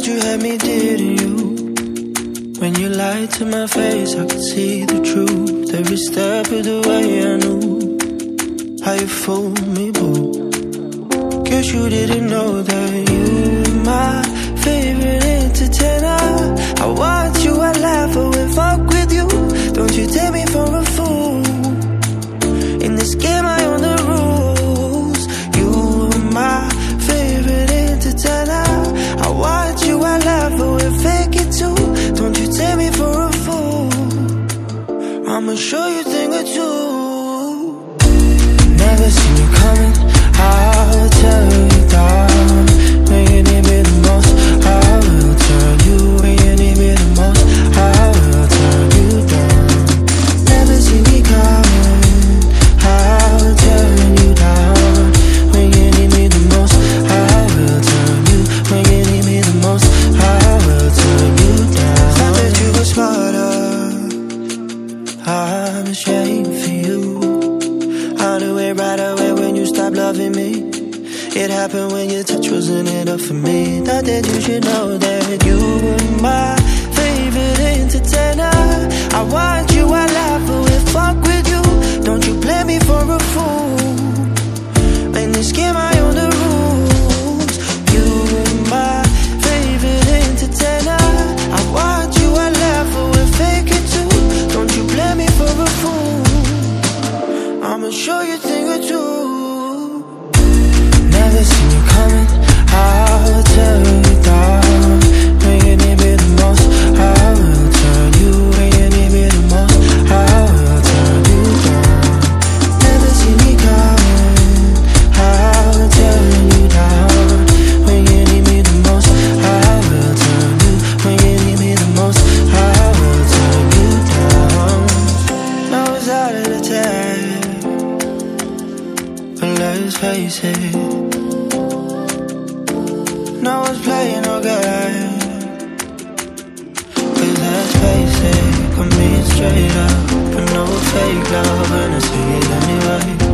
what you had me did you. When you lied to my face, I could see the truth. Every step of the way, I knew how you fooled me, boo. Guess you didn't know that you might. I'ma show you thing or two. got away when you stopped loving me. It happened when your touch wasn't enough for me. Not that you should know that you crazy. No one's playing no game. Cause let's face it, I'm being straight up. But no fake love, and I see it anyway.